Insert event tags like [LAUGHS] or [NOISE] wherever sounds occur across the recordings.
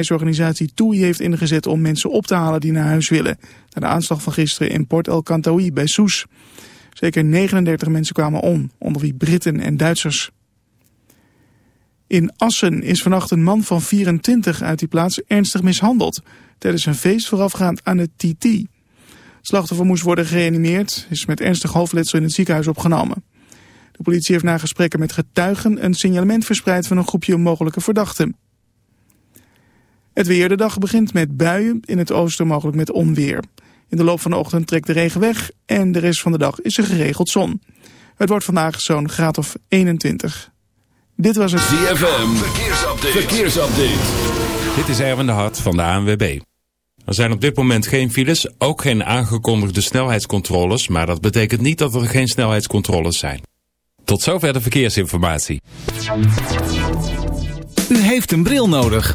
reisorganisatie TUI heeft ingezet om mensen op te halen die naar huis willen. Na de aanslag van gisteren in Port El Kantaoui bij Soes. Zeker 39 mensen kwamen om, onder wie Britten en Duitsers. In Assen is vannacht een man van 24 uit die plaats ernstig mishandeld... tijdens een feest voorafgaand aan het TT. Het slachtoffer moest worden gereanimeerd, is met ernstig hoofdletsel in het ziekenhuis opgenomen. De politie heeft na gesprekken met getuigen een signalement verspreid van een groepje mogelijke verdachten. Het weer de dag begint met buien, in het oosten mogelijk met onweer. In de loop van de ochtend trekt de regen weg en de rest van de dag is er geregeld zon. Het wordt vandaag zo'n graad of 21. Dit was het ZFM Verkeersupdate. Verkeersupdate. Dit is Erwin de Hart van de ANWB. Er zijn op dit moment geen files, ook geen aangekondigde snelheidscontroles, maar dat betekent niet dat er geen snelheidscontroles zijn. Tot zover de verkeersinformatie. U heeft een bril nodig.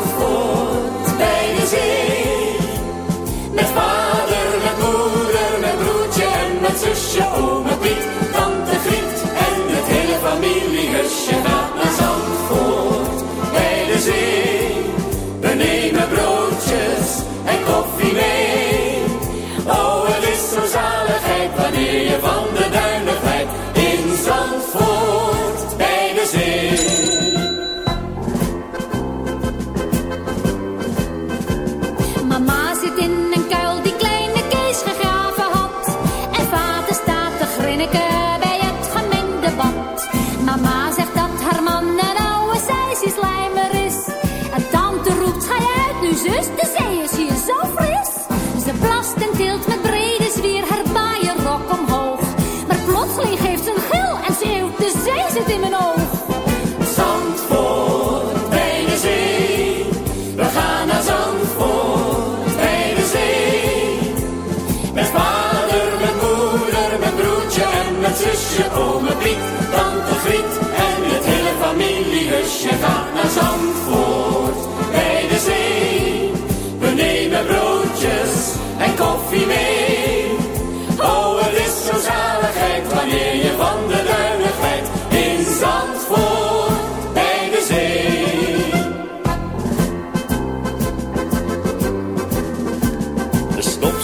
bij de We gaan naar Zandvoort bij de zee. Met vader, met moeder, met broertje en met zusje, ome Piet, tante Griet en het hele familiehusje. Gaat naar Zandvoort bij de zee. We nemen broodjes en koffie mee.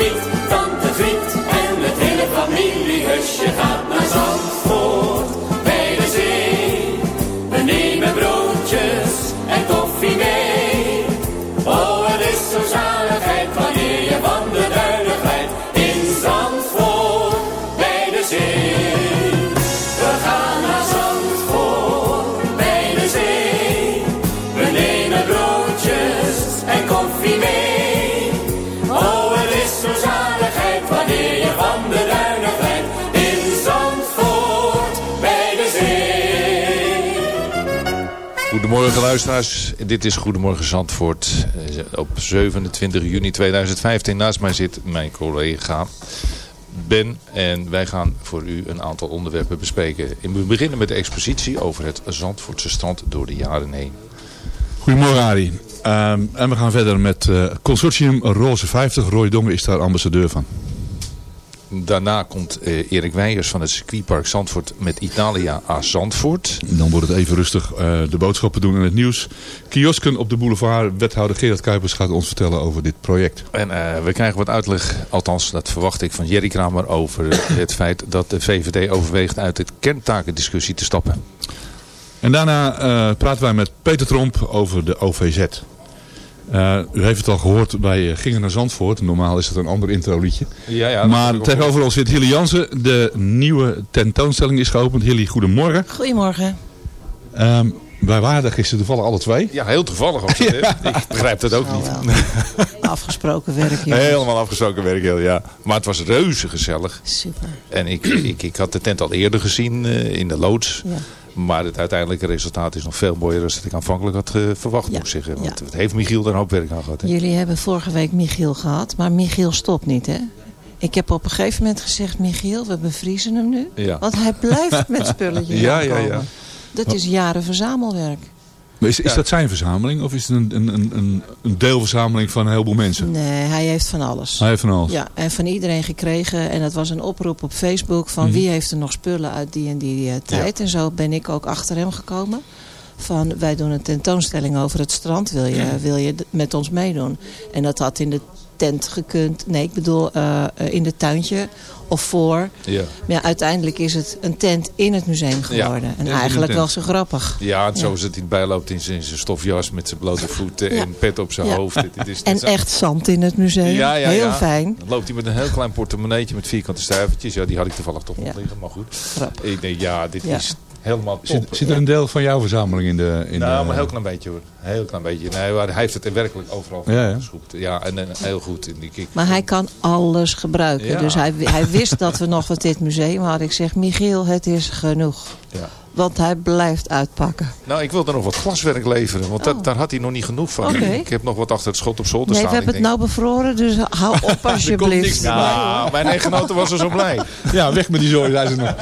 Tante Griet en het hele familiehusje gaat naar Zandvoort Goedemorgen luisteraars, dit is Goedemorgen Zandvoort eh, op 27 juni 2015. Naast mij zit mijn collega Ben en wij gaan voor u een aantal onderwerpen bespreken. We beginnen met de expositie over het Zandvoortse strand door de jaren heen. Goedemorgen Arie. Ehm, en we gaan verder met eh, Consortium Roze 50. Roy Dongen is daar ambassadeur van. Daarna komt eh, Erik Weijers van het circuitpark Zandvoort met Italia a Zandvoort. Dan wordt het even rustig eh, de boodschappen doen en het nieuws. Kiosken op de boulevard. Wethouder Gerard Kuipers gaat ons vertellen over dit project. En eh, we krijgen wat uitleg, althans dat verwacht ik van Jerry Kramer, over [COUGHS] het feit dat de VVD overweegt uit de kerntakendiscussie te stappen. En daarna praten wij met Peter Tromp over de OVZ. Eh, u heeft het al gehoord, wij eh, gingen naar Zandvoort. Normaal is het een ander introliedje. Ja, ja, maar tegenover ons zit Hilly Jansen. De nieuwe tentoonstelling is geopend. Hilly, goedemorgen. Goedemorgen. Ehm, wij waren er gisteren toevallig alle twee. Ja, heel toevallig. [LAUGHS] Het, hè? Ik begrijp dat ook niet. wel. [LAUGHS] Afgesproken werk, jongens. Helemaal afgesproken werk, heel, ja. Maar het was reuze gezellig. Super. En ik, ik, ik had de tent al eerder gezien eh, in de loods. Ja. Maar het uiteindelijke resultaat is nog veel mooier dan dat ik aanvankelijk had eh, verwacht, Ja, moet ik zeggen. Want ja. het heeft Michiel een hoop werk aan gehad. hè? Jullie hebben vorige week Michiel gehad, maar Michiel stopt niet, hè? Ik heb op een gegeven moment gezegd, Michiel, we bevriezen hem nu. Ja. Want hij blijft met [LAUGHS] spulletjes Ja, ja, ja. Dat is jaren verzamelwerk. Maar is, is dat zijn verzameling of is het een, een, een- een, deelverzameling van een heleboel mensen? Nee, hij heeft van alles. Hij heeft van alles. Ja, en van iedereen gekregen. En dat was een oproep op Facebook van Mhm. wie heeft er nog spullen uit die en die eh, tijd. En zo ben ik ook achter hem gekomen. Van wij doen een tentoonstelling over het strand. Wil je, wil je met ons meedoen? En dat had in de tent gekund. Nee, ik bedoel eh, eh, in het tuintje of voor. Ja. Maar ja, uiteindelijk is het een tent in het museum geworden. Ja, en eigenlijk wel zo grappig. Ja, en zoals het hij bijloopt in zijn stofjas met zijn blote voeten en pet op zijn hoofd. Het is, En is- echt zand in het museum. Ja, ja, Heel ja. fijn. Dan loopt hij met een heel klein portemonneetje met vierkante stuivertjes. Ja, die had ik toevallig toch nog liggen, maar goed. Grappig. Ik denk, ja, dit is helemaal top. Zit, zit er een deel van jouw verzameling in de... In nou, de, maar een heel klein beetje hoor. Heel klein beetje. Nee, maar hij heeft het er werkelijk overal Ja, ja. geschoept. Ja, en, en heel goed. En ik, ik, Maar hij kan alles gebruiken. Ja. Dus hij, hij wist dat we nog wat dit museum hadden. Ik zeg, Michiel, het is genoeg. Ja. Want hij blijft uitpakken. Nou, ik wilde nog wat glaswerk leveren, want dat, Oh. daar had hij nog niet genoeg van. Oké. Ik heb nog wat achter het schot op zolder Nee, we staan. hebben het nou bevroren, dus hou op [LAUGHS] alsjeblieft. bij. Nou, mijn echtgenote was er zo blij. [LAUGHS] Ja, weg met die zooi, zei ze nog.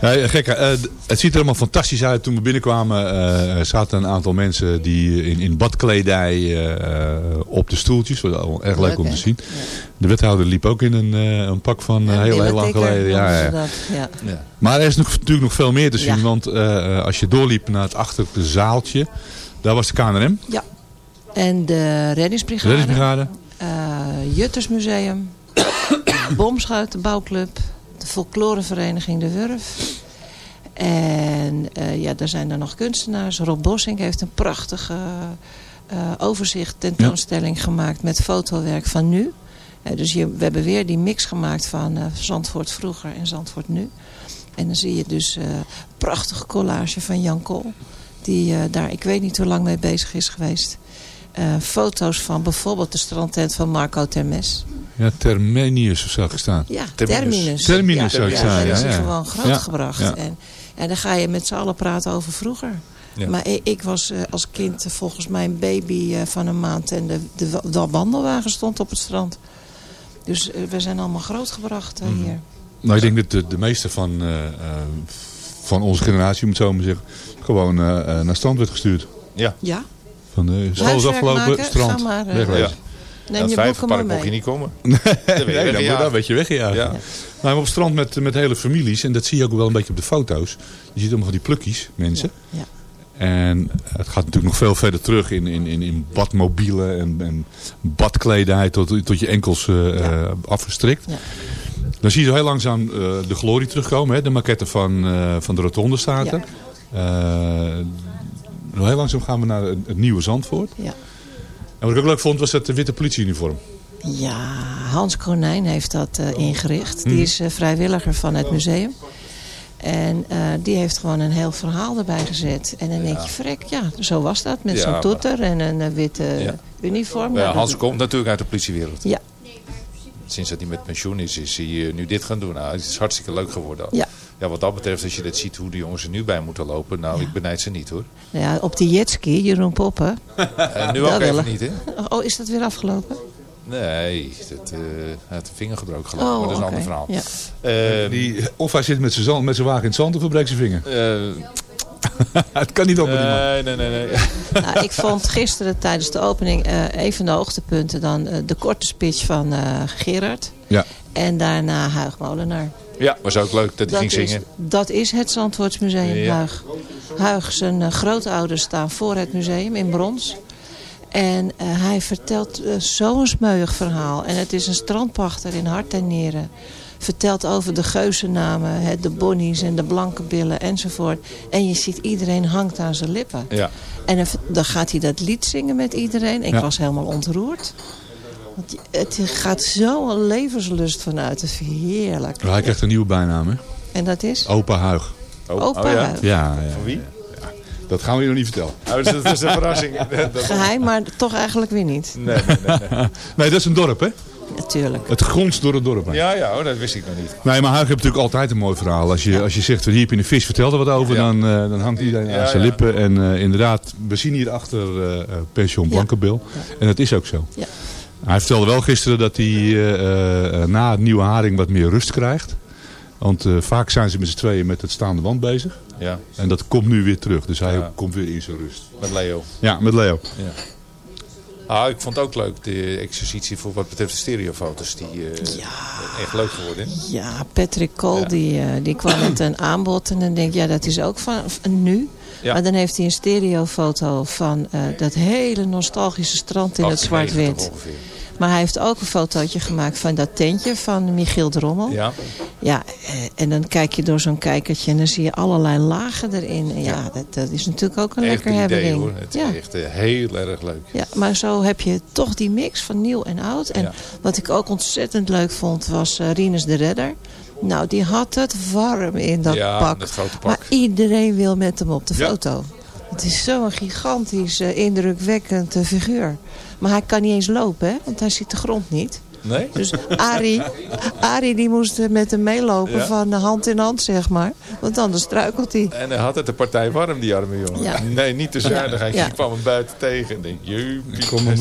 Ja, gek, eh, het ziet er allemaal fantastisch uit. Toen we binnenkwamen eh, zaten een aantal mensen die in, in badkledij eh, op de stoeltjes. Dat was al erg leuk om te zien. De wethouder liep ook in een, eh, een pak van eh, heel, heel lang geleden. Ja, ja. ze dat, ja. Ja. Maar er is nog, natuurlijk nog veel meer te zien. Want eh, als je doorliep naar het achterlijke zaaltje. Daar was de KNRM, Ja. En de reddingsbrigade. de reddingsbrigade. eh, Juttersmuseum. [COUGHS] Bomschuitenbouwclub. De folklorevereniging De Wurf. En eh, ja, daar zijn er nog kunstenaars. Rob Bossink heeft een prachtige eh, overzicht tentoonstelling gemaakt met fotowerk van nu. Eh, dus je, we hebben weer die mix gemaakt van eh, Zandvoort vroeger en Zandvoort nu. En dan zie je dus eh prachtige collage van Jan Kool. Die eh, daar, ik weet niet hoe lang mee bezig is geweest. Eh, foto's van bijvoorbeeld de strandtent van Marco Termes. Ja, Termenius of zo gestaan. Ja, Terminus. Terminus. Terminus ja, zou ik ja, zeggen, daar is ja, ja. gewoon grootgebracht. Ja, ja. En, en dan ga je met z'n allen praten over vroeger. Ja. Maar ik, ik was als kind volgens mij een baby van een maand. En de, de, de wandelwagen stond op het strand. Dus we zijn allemaal grootgebracht eh, hier. Nou, ik denk dat de, de meeste van, eh, eh, van onze generatie, om het zo maar zeggen, gewoon eh, naar strand werd gestuurd. Ja. Ja, Van de school is afgelopen, maken, strand, maar, wegwezen. Ja. neem het je boeken maar vijverpark mocht je niet komen. [LAUGHS] Nee, nee, weggejaagd. dan, dan werd je weggejaagd. Ja. Nou, maar op het strand met, met hele families, en dat zie je ook wel een beetje op de foto's. Je ziet allemaal van die plukjes, mensen. Ja. En het gaat natuurlijk nog veel verder terug in, in, in, in badmobielen en, en badkledij tot, tot je enkels eh, eh, afgestrikt. Dan zie je zo heel langzaam eh, de glorie terugkomen. Hè? De maquette van, eh, van de rotonde staat er. Eh, heel langzaam gaan we naar het, nieuwe Zandvoort. Ja. En wat ik ook leuk vond was het witte politieuniform. Ja, Hans Konijn heeft dat eh, ingericht. Die is eh, vrijwilliger van het museum. En eh, die heeft gewoon een heel verhaal erbij gezet. En dan denk je, frek, ja, zo was dat. Met Ja, zo'n toeter en een witte Ja. uniform. Ja, Hans dat- komt natuurlijk uit de politiewereld. Ja. Sinds dat hij met pensioen is, is hij eh, nu dit gaan doen. Nou, het is hartstikke leuk geworden. Ja. Ja, wat dat betreft, als je dat ziet hoe de jongens er nu bij moeten lopen. Nou, ik benijd ze niet hoor. Ja, op die jetski, Jeroen Poppen. [LAUGHS] En nu Dat ook even niet hè. Oh, is dat weer afgelopen? Nee, dat, eh, hij had een vinger gebroken geloof ik, Oh, maar dat is een oké. ander verhaal. Ja. Eh, Die, of hij zit met zijn, zand, met zijn wagen in het zand of hij breekt zijn vinger. eh, [LAUGHS] het kan niet op met die man. nee, nee, nee, nee. [LAUGHS] Nou, ik vond gisteren tijdens de opening eh een van de hoogtepunten dan eh, de korte speech van eh, Gerard. Ja. En daarna Huig Molenaar. Ja, was ook leuk dat hij ging is, zingen. dat is het Zandvoortsmuseum Ja. Huig. Huig, zijn eh, grootouders staan voor het museum in brons. En eh, hij vertelt eh, zo'n smeuig verhaal. En het is een strandpachter in hart en nieren. Vertelt over de geuzennamen, hè, de bonnies en de blanke billen enzovoort. En je ziet iedereen hangt aan zijn lippen. Ja. En dan, gaat hij dat lied zingen met iedereen. Ik Ja. was helemaal ontroerd. Want het gaat zo'n levenslust vanuit. Vind ik heerlijk. Hij krijgt een nieuwe bijnaam, hè? En dat is? Opa Huig. Oh, Opa oh ja. Huig. Ja, ja. Van wie? Dat gaan we je nog niet vertellen. Oh, dus dat is een verrassing. Geheim, maar toch eigenlijk weer niet. Nee, nee, nee. nee. [LAUGHS] Nee, dat is een dorp, hè? Natuurlijk. Het gronst door het dorp. heen. Ja, ja, oh, dat wist ik nog niet. Nee, maar Huig heeft natuurlijk altijd een mooi verhaal. Als je, als je zegt, van hier heb je een vis, vertel er wat over. Ja. Dan, eh, dan hangt iedereen Ja, aan zijn ja. lippen. En eh, inderdaad, we zien hierachter eh eh, pension Ja. Blankenbil. En dat is ook zo. Ja. Hij vertelde wel gisteren dat hij eh, eh, na het nieuwe haring wat meer rust krijgt. Want eh, vaak zijn ze met z'n tweeën met het staande wand bezig. Ja, En dat komt nu weer terug. Dus hij Ja. komt weer in zijn rust. met Leo. Ja, met Leo. Ah, ik vond het ook leuk, de exercitie voor wat betreft de stereofoto's. Die eh, echt leuk geworden. Ja, Patrick Cole Ja. die, eh, die kwam met een [CLEARS THROAT] aanbod. En dan denk ik, ja, dat is ook van, van nu. Ja. Maar dan heeft hij een stereofoto van eh, dat hele nostalgische strand in het 98 zwart-wit. ongeveer. Maar hij heeft ook een fotootje gemaakt van dat tentje van Michiel Drommel. Ja, Ja, eh, en dan kijk je door zo'n kijkertje en dan zie je allerlei lagen erin. En ja, dat, dat is natuurlijk ook een lekker hebbering. hoor. Het ja. is echt eh, heel erg leuk. Ja, maar zo heb je toch die mix van nieuw en oud. En Ja. wat ik ook ontzettend leuk vond was eh Rinus de Redder. Nou, die had het warm in dat Ja, pak. dat grote pak. Maar iedereen wil met hem op de Ja. foto. Het is zo'n gigantisch, indrukwekkend figuur. Maar hij kan niet eens lopen, hè? want hij ziet de grond niet. Nee? Dus Arie, Arie die moest eh, met hem meelopen Ja. van eh, hand in hand, zeg maar. Want anders struikelt hij. En hij had het de partij warm, die arme jongen. Ja. Nee, niet te zuinig. Hij Ja. kwam hem buiten tegen. En denk, je, Ik kwam hem,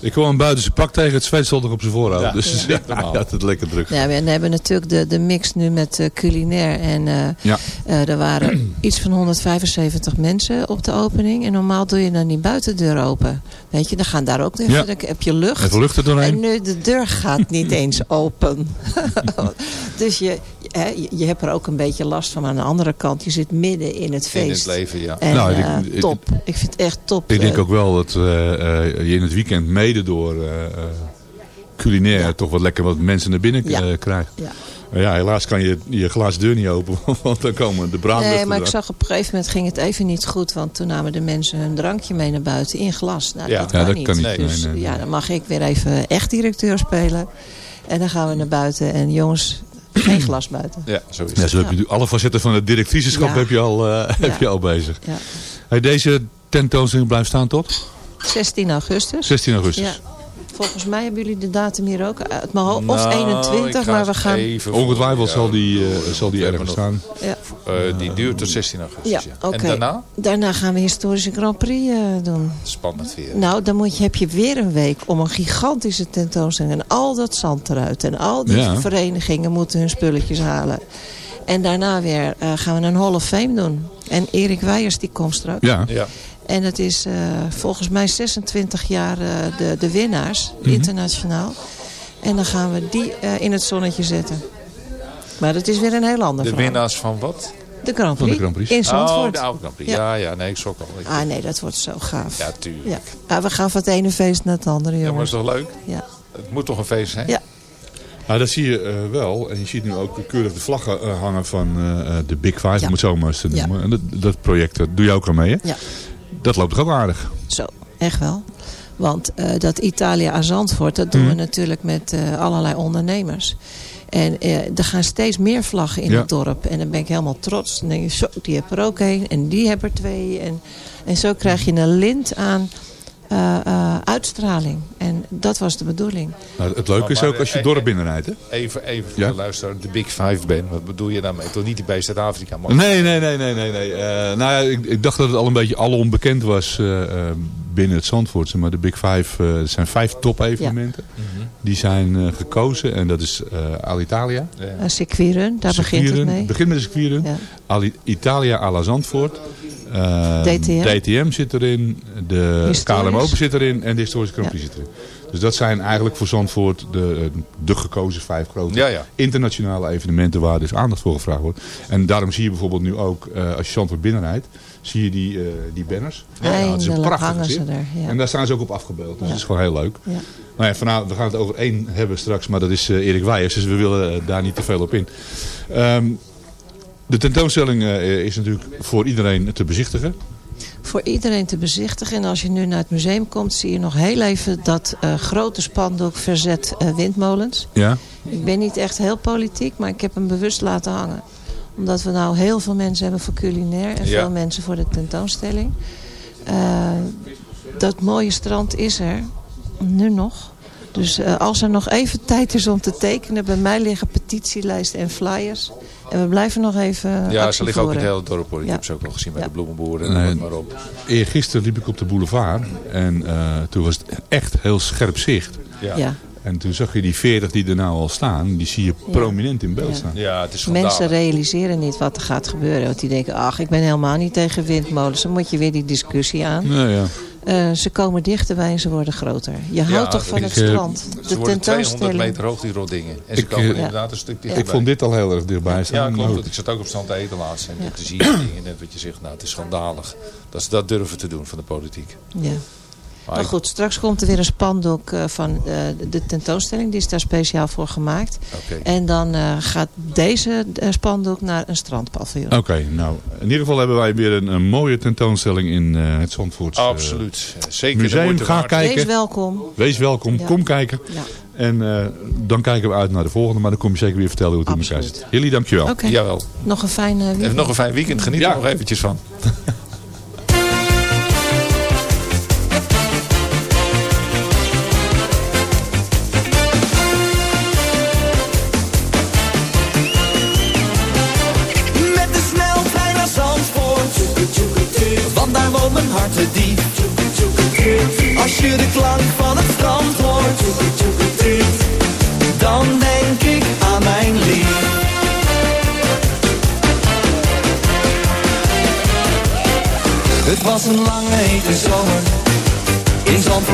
ik kwam hem buiten zijn pak tegen. Het zweet stond nog op zijn voorhoofd. Ja, dus [LAUGHS] ja. had het lekker druk. Ja, we hebben natuurlijk de, de mix nu met eh, culinair. En eh, Ja. eh, er waren [CLEARS THROAT] iets van 175 mensen op de opening. En normaal doe je dan die buitendeur open. Weet je, dan gaan daar ook even, Ja. dan heb je lucht. Even lucht er En doorheen. nu, de deur gaat niet [LAUGHS] eens open. [LAUGHS] dus je, hè, je, hebt er ook een beetje last van. Maar aan de andere kant, je zit midden in het in feest. het leven, ja. En Nou, ik- eh, ik- top. Ik vind het echt top. Ik denk Eh, ook wel dat eh, eh, je in het weekend mede door eh, eh, culinair Ja. toch wat lekker wat mensen naar binnen Ja. krijgt. Ja. Maar ja, helaas kan je je glazen deur niet open, [LAUGHS] want dan komen de braamluchten Nee, maar ik zag op een gegeven moment ging het even niet goed. Want toen namen de mensen hun drankje mee naar buiten in glas. Nou, Ja. dat Ja, kan dat niet. kan niet. Nee. Dus nee, nee. ja, dan mag ik weer even echt directeur spelen. En dan gaan we naar buiten. En jongens, geen [CLEARS THROAT] glas buiten. Ja, zo is Ja, het. zo heb je alle facetten van het directrieschap Ja. heb, je al, eh, heb Ja. je al bezig. Ja. Hey, deze tentoonstelling blijft staan tot 16 augustus. 16 augustus. Volgens mij hebben jullie de datum hier ook uit mijn hoofd. Of Nou, ik 21, ga maar we gaan... Ongetwijfeld zal die, eh, zal die ergens nog- staan. Ja, eh, die duurt tot 16 augustus. ja. En daarna? Daarna gaan we historische Grand Prix eh, doen. Spannend weer. Nou, dan moet je, heb je weer een week om een gigantische tentoonstelling. En al dat zand eruit. En al die Ja. verenigingen moeten hun spulletjes halen. En daarna weer eh, gaan we een Hall of Fame doen. En Erik Weijers die komt straks. Ja. Ja. En het is eh, volgens mij 26 jaar eh, de, de winnaars, Mhm. internationaal. En dan gaan we die eh, in het zonnetje zetten. Maar dat is weer een heel ander De verhaal. winnaars van wat? De Grand Van de Prix, Grand Prix. in Oh, Zandvoort. de oude Grand Prix. Ja. Ja, ja, nee, ik schrok al. Ik- Ah nee, dat wordt zo gaaf. Ja, tuurlijk. Ja. Ah, we gaan van het ene feest naar het andere, Ja, maar jongens. is toch leuk? Ja. Het moet toch een feest zijn? Ja. Nou, dat zie je eh, wel. En je ziet nu ook keurig de vlaggen eh, hangen van eh, eh, de Big Five, Ja. om het zo maar eens te Ja. noemen. En dat, dat project, dat doe je ook al mee, hè? Ja. Dat loopt toch ook aardig? Zo, echt wel. Want eh, dat Italia aan Zandvoort, dat doen we natuurlijk met eh, allerlei ondernemers. En eh, er gaan steeds meer vlaggen in Ja. het dorp. En dan ben ik helemaal trots. Dan denk je, zo, die heb er ook één. En die hebben er twee. En, en zo krijg je een lint aan eh, eh, uitstraling. En dat was de bedoeling. Nou, het leuke is ook als je eh, het dorp eh, binnenrijdt, hè? Even, even voor Ja? de luisteraar, de Big Five ben. Wat bedoel je daarmee? Toch niet die bij Zuid-Afrika? Nee, nee, nee, nee, nee. nee. Eh, nou ja, ik, ik dacht dat het al een beetje alle onbekend was binnen het Zandvoortse. Maar de Big Five, eh, er zijn vijf top-evenementen. Mhm. Die zijn eh, gekozen en dat is eh Alitalia. Ja. Circuitrun, daar begint het mee. Het begint met de circuitrun. Ja. Ali- Italia à la Zandvoort. Eh, DTM. DTM zit erin. De Historisch. KLM Open zit erin. En de Historische Grand Ja. Prix zit erin. Dus dat zijn eigenlijk voor Zandvoort de, de gekozen vijf grote Ja, ja. internationale evenementen waar dus aandacht voor gevraagd wordt. En daarom zie je bijvoorbeeld nu ook, eh, als je Zandvoort binnenrijdt, zie je die, eh, die banners. Ja, het is een prachtig hangen ze gezicht. er. Ja. En daar staan ze ook op afgebeeld. Dus Ja. dat is gewoon heel leuk. Ja. Nou ja, vanavond, we gaan het over één hebben straks, maar dat is eh, Erik Weijers. Dus we willen eh, daar niet te veel op in. Ehm, de tentoonstelling eh, is natuurlijk voor iedereen te bezichtigen. voor iedereen te bezichtigen. En als je nu naar het museum komt, zie je nog heel even dat eh, grote spandoek verzet eh, windmolens. Ja. Ik ben niet echt heel politiek, maar ik heb hem bewust laten hangen. Omdat we nou heel veel mensen hebben voor culinair en Ja. veel mensen voor de tentoonstelling. Dat mooie strand is er, nu nog. Dus als er nog even tijd is om te tekenen, bij mij liggen petitielijsten en flyers. En we blijven nog even Ja, ze liggen ook in het hele dorp hoor. Ik Ja. heb ze ook al gezien bij Ja. de bloemenboeren en het maar op. Eergisteren liep ik op de boulevard en eh, toen was het echt heel scherp zicht. Ja. Ja. En toen zag je die 40 die er nou al staan, die zie je prominent in beeld Ja. staan. Ja, het is Mensen realiseren niet wat er gaat gebeuren. Want die denken, ach, ik ben helemaal niet tegen windmolens. Dan moet je weer die discussie aan. Nou ja. Eh, ze komen dichterbij en ze worden groter. Je houdt toch van ik, het eh, strand. Ze De worden 200 tentoonstelling. meter hoog, die rotdingen. En ze Ik, komen eh, inderdaad een stuk dichterbij. Ik vond dit al heel erg dichtbij Ja, staan. klopt. Nou, want Ik zat ook op stand te eten laatst. En Ja. te zien dingen, net wat je zegt, nou, het is schandalig. Dat ze dat durven te doen van de politiek. Ja. Maar goed, straks komt er weer een spandoek eh, van eh, de- tentoonstelling. Die is daar speciaal voor gemaakt. Oké. En dan eh, gaat deze spandoek naar een strandpaviljoen. Oké, nou, in ieder geval hebben wij weer een, een mooie tentoonstelling in eh, het Zandvoorts Absoluut. Zeker museum. Ga waard. kijken. Wees welkom. Wees welkom, Ja. kom kijken. Ja. En eh, dan kijken we uit naar de volgende, maar dan kom je zeker weer vertellen hoe het in elkaar zit. Jullie, dankjewel. Oké, Jawel. nog een fijn weekend. nog een fijn weekend. Geniet Ja. er nog eventjes van. [LAUGHS]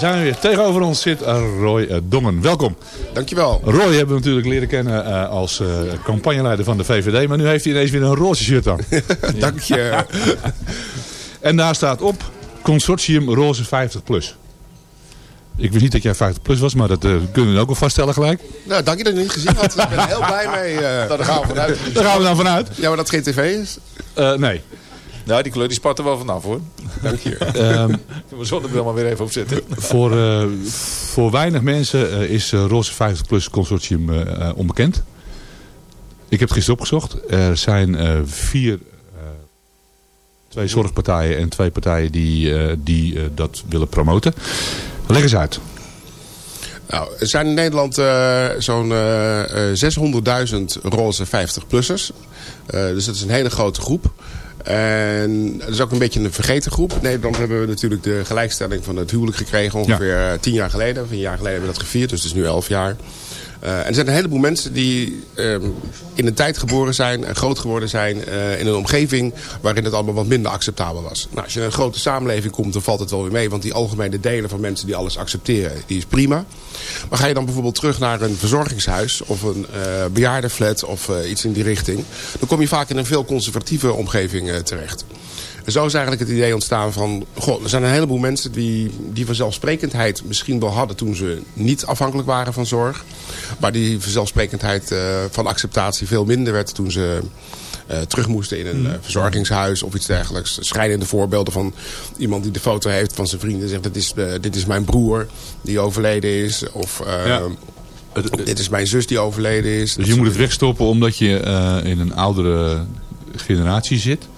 Daar zijn we weer. Tegenover ons zit eh, Roy eh, Dongen. Welkom. Dankjewel. Roy hebben we natuurlijk leren kennen eh, als campagneleider van de VVD. Maar nu heeft hij ineens weer een roze shirt aan. [LAUGHS] Dank je. [LAUGHS] en daar staat op Consortium Roze 50 Plus. Ik wist niet dat jij 50 plus was, maar dat kunnen we ook wel vaststellen gelijk. Nou, dank je dat je het niet gezien had. Ik ben er heel blij mee. eh. daar gaan we vanuit. Daar gaan we dan vanuit. Ja, maar dat geen tv is? Nee. Nou, die kleur die spat er wel vanaf hoor. Dank je. [LAUGHS] Ehm, [LAUGHS] We zullen er maar weer even op zitten. voor, eh, voor weinig mensen eh, is eh, Roze 50 Plus Consortium onbekend. Ik heb het gisteren opgezocht. Er zijn eh, vier, eh, twee zorgpartijen en twee partijen die, eh, die eh, dat willen promoten. Leg eens uit. Nou, er zijn in Nederland eh, zo'n eh, eh, 600.000 roze 50-plussers. Eh, dus dat is een hele grote groep. En dat is ook een beetje een vergeten groep. In Nederland hebben we natuurlijk de gelijkstelling van het huwelijk gekregen. Ongeveer eh, tien jaar geleden. Of een jaar geleden hebben we dat gevierd. Dus het is nu elf jaar. Eh, en er zijn een heleboel mensen die ehm, in een tijd geboren zijn en groot geworden zijn eh, in een omgeving waarin het allemaal wat minder acceptabel was. Nou, als je in een grote samenleving komt, dan valt het wel weer mee. Want die algemene delen van mensen die alles accepteren, die is prima. Maar ga je dan bijvoorbeeld terug naar een verzorgingshuis of een eh bejaardenflat of iets in die richting. Dan kom je vaak in een veel conservatieve omgeving terecht. En zo is eigenlijk het idee ontstaan van... Goh, er zijn een heleboel mensen die die vanzelfsprekendheid misschien wel hadden... toen ze niet afhankelijk waren van zorg. Maar die vanzelfsprekendheid eh, van acceptatie veel minder werd... toen ze eh, terug moesten in een eh, verzorgingshuis of iets dergelijks. Schrijnende voorbeelden van iemand die de foto heeft van zijn vrienden... en zegt, dit is, dit is mijn broer die overleden is. Of... Ja. Dit is mijn zus die overleden is. Dus je moet het wegstoppen omdat je in een oudere generatie zit.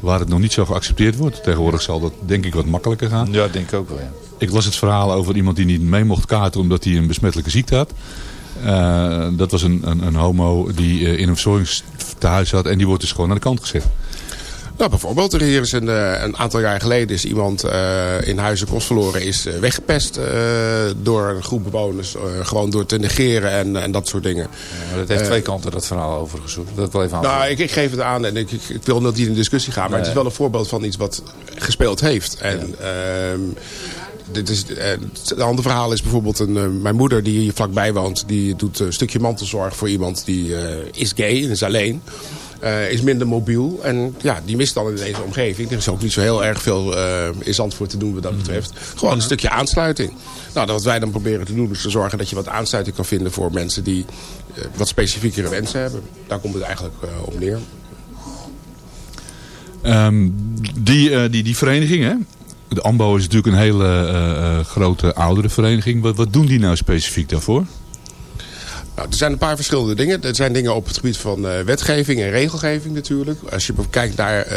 Waar het nog niet zo geaccepteerd wordt. Tegenwoordig zal dat denk ik wat makkelijker gaan. Ja, denk ik ook wel. Ja. Ik las het verhaal over iemand die niet mee mocht kaarten omdat hij een besmettelijke ziekte had. Eh, dat was een, een, een homo die eh, in een verzorgingstehuis zat en die wordt dus gewoon aan de kant gezet. Nou, bijvoorbeeld, er hier is een, eh, een aantal jaar geleden is iemand eh, in Huizen Kost verloren, is eh, weggepest door een groep bewoners. gewoon door te negeren en, en dat soort dingen. Maar dat heeft twee kanten, dat verhaal overigens. Dat wil even aan. Nou, ik, ik geef het aan en ik, ik, ik wil niet in discussie gaan, maar het is wel een voorbeeld van iets wat gespeeld heeft. En ehm, dit is, het andere verhaal is bijvoorbeeld een, mijn moeder die hier vlakbij woont, die doet een stukje mantelzorg voor iemand die is gay en is alleen. Eh, is minder mobiel en ja, die mist dan in deze omgeving. Er is ook niet zo heel erg veel eh in Zandvoort te doen wat dat betreft. Gewoon een stukje aansluiting. Nou, wat wij dan proberen te doen is te zorgen dat je wat aansluiting kan vinden voor mensen die eh, wat specifiekere wensen hebben. Daar komt het eigenlijk op neer. Ehm, die, die, die vereniging, hè? de AMBO is natuurlijk een hele grote oudere vereniging. Wat, wat doen die nou specifiek daarvoor? Nou, er zijn een paar verschillende dingen. Er zijn dingen op het gebied van eh, wetgeving en regelgeving natuurlijk. Als je kijkt naar eh,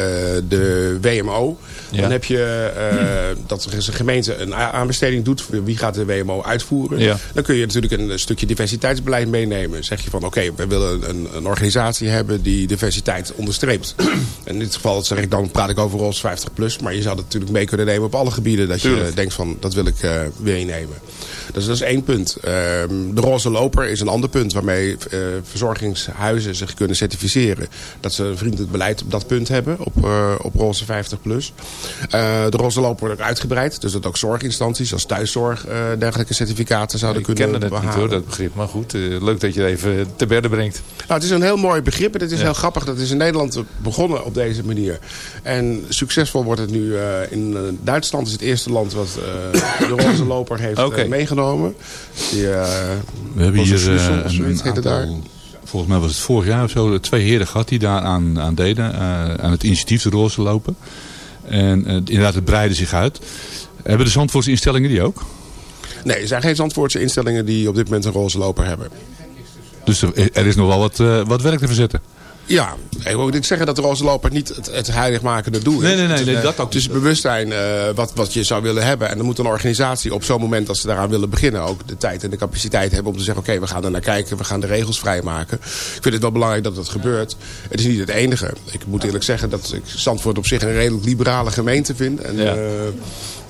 de WMO, Ja. dan heb je eh, dat er een gemeente een aanbesteding doet. Wie gaat de WMO uitvoeren? Ja. Dan kun je natuurlijk een stukje diversiteitsbeleid meenemen. Zeg je van oké, we willen een, een organisatie hebben die diversiteit onderstreept. [CLEARS THROAT] in dit geval zeg ik dan, praat ik over ROS 50 plus. Maar je zou dat natuurlijk mee kunnen nemen op alle gebieden. Dat je denkt van dat wil ik meenemen. Dus dat is één punt. Ehm, de roze loper is een ander punt waarmee eh, verzorgingshuizen zich kunnen certificeren. Dat ze een vriendelijk beleid op dat punt hebben, op, eh, op roze 50 plus. Eh, de roze loper wordt ook uitgebreid. Dus dat ook zorginstanties als thuiszorg eh, dergelijke certificaten zouden Ik kunnen kende het niet behalen. hoor, dat begrip. Maar goed, leuk dat je het even te berde brengt. Nou, het is een heel mooi begrip en het is Ja. heel grappig. Dat is in Nederland begonnen op deze manier. En succesvol wordt het nu eh, in Duitsland. is het eerste land wat eh, de roze loper heeft meegenomen. Die, We hebben hier Eh, een, daar. volgens mij was het vorig jaar of zo, twee heren gehad die daar aan, aan deden. eh, aan het initiatief de roze lopen. En eh, inderdaad, het breidde zich uit. Hebben de Zandvoortse instellingen die ook? Nee, er zijn geen Zandvoortse instellingen die op dit moment een roze loper hebben. Dus er, is nog wel wat, wat werk te verzetten. Ja, ik wil niet zeggen dat de roze loper niet het, het heiligmakende doel is. Nee, nee, nee, Het is- nee, dat ook. Het is bewustzijn eh, wat, wat je zou willen hebben. En dan moet een organisatie op zo'n moment dat ze daaraan willen beginnen... ook de tijd en de capaciteit hebben om te zeggen... oké, we gaan er naar kijken, we gaan de regels vrijmaken. Ik vind het wel belangrijk dat dat gebeurt. Het is niet het enige. Ik moet eerlijk zeggen dat ik Zandvoort op zich een redelijk liberale gemeente vind. En, Ja. eh,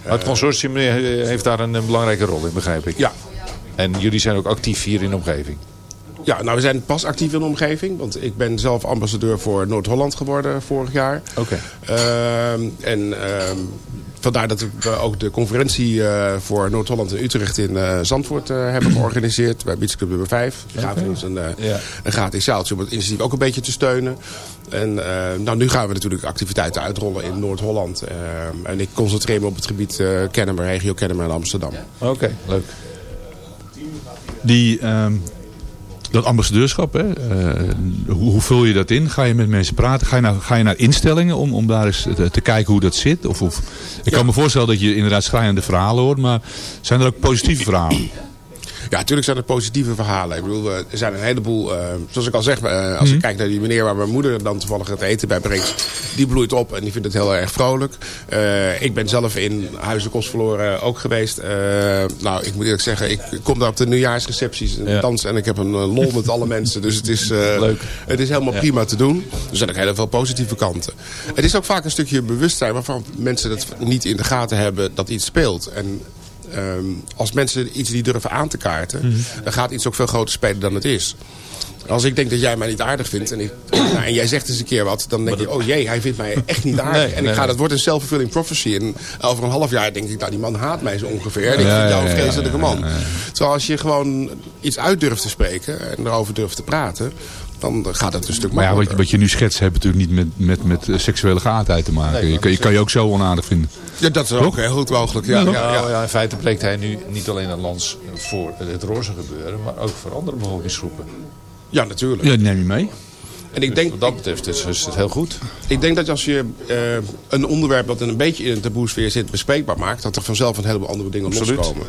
het consortium eh, heeft daar een, een belangrijke rol in, begrijp ik. Ja. En jullie zijn ook actief hier in de omgeving. Ja, nou we zijn pas actief in de omgeving. Want ik ben zelf ambassadeur voor Noord-Holland geworden vorig jaar. Oké. Ehm, en ehm, vandaar dat we ook de conferentie eh, voor Noord-Holland en Utrecht in eh, Zandvoort eh, hebben georganiseerd. Bij Beach Club nummer 5. Die gaven ons een, eh, Ja. een gratis zaaltje om het initiatief ook een beetje te steunen. En eh, nou, nu gaan we natuurlijk activiteiten uitrollen in Noord-Holland. Ehm, en ik concentreer me op het gebied eh Kennemer, regio Kennemer en Amsterdam. Oké, leuk. Die, ehm, dat ambassadeurschap, hè, eh, hoe, hoe vul je dat in? Ga je met mensen praten? Ga je naar, ga je naar instellingen om, om daar eens te, te kijken hoe dat zit? Of, of, ik kan me voorstellen dat je inderdaad schrijnende verhalen hoort, maar zijn er ook positieve verhalen? Ja, natuurlijk zijn er positieve verhalen. Ik bedoel, eh, er zijn een heleboel... eh, zoals ik al zeg, eh, als ik kijk naar die meneer waar mijn moeder dan toevallig het eten bij brengt... die bloeit op en die vindt het heel erg vrolijk. Ik ben zelf in Huizen Kost verloren ook geweest. Nou, ik moet eerlijk zeggen, ik kom daar op de nieuwjaarsrecepties en Ja. dans... en ik heb een lol met alle mensen. Dus het is, Leuk. het is helemaal Ja. prima te doen. Er zijn ook heel veel positieve kanten. Het is ook vaak een stukje bewustzijn waarvan mensen het niet in de gaten hebben dat iets speelt. En ehm, als mensen iets niet durven aan te kaarten, dan gaat iets ook veel groter spelen dan het is. Als ik denk dat jij mij niet aardig vindt en, ik, [CLEARS THROAT] nou, en jij zegt eens een keer wat, dan denk je, oh jee, hij vindt mij [LAUGHS] echt niet aardig. Nee, en ik nee, ga, dat wordt een self-fulfilling prophecy. En over een half jaar denk ik, nou die man haat mij zo ongeveer. En ik Ja, vind jou een vreselijke man. Terwijl als je gewoon iets uit durft te spreken en erover durft te praten, dan gaat het een stuk Maar ja, wat, wat je nu schetst, heeft natuurlijk niet met, met, met seksuele geaardheid te maken. je, kan, je kan je ook zo onaardig vinden. Ja, dat is ook heel goed mogelijk. Ja, ja, Nou ja. ja, in feite breekt hij nu niet alleen een lans voor het roze gebeuren, maar ook voor andere bevolkingsgroepen. ja natuurlijk. Ja, die neem je mee. En ik denk, Wat dat betreft is, is het heel goed. ik denk dat als je eh, een onderwerp dat een beetje in een taboesfeer zit bespreekbaar maakt, dat er vanzelf een heleboel andere dingen Absoluut. loskomen.